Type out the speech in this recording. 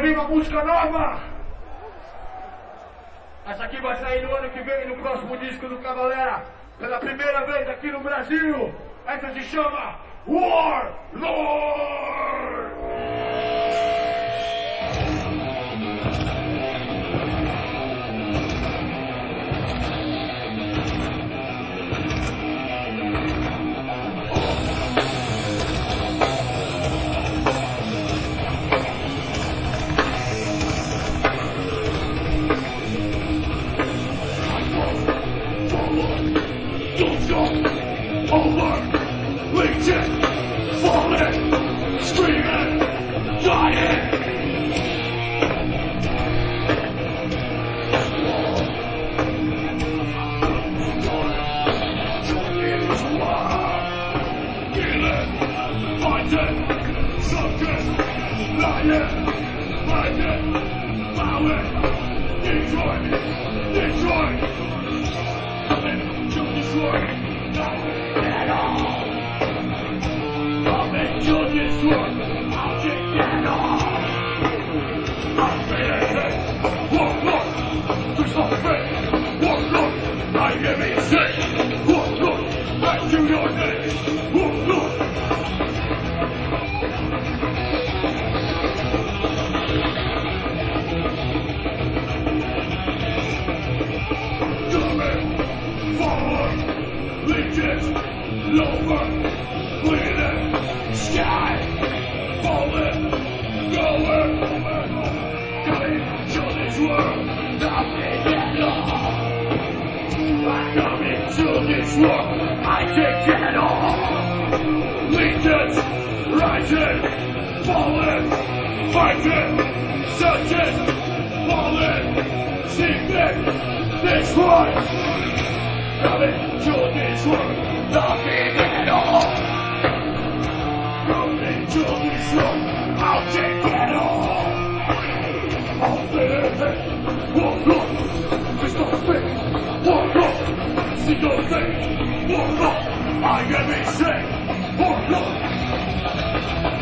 ouvir uma música nova? Essa aqui vai sair no ano que vem, no próximo disco do Cavalera, pela primeira vez aqui no Brasil. Essa se chama War Lord! over, legion, falling, screaming, dying. Detroit! Detroit! Coming to Detroit! Lower, bleeding, sky, falling, going, coming to this world, nothing at all. Coming to this world, I can't get off. Legions, rising, falling, fighting, searching, falling, seeking, this one. Coming to this world. Nothing at all. Coming to this room, I'll take it all. There, walk up, face to face, walk up, see face, walk up, I am insane, up.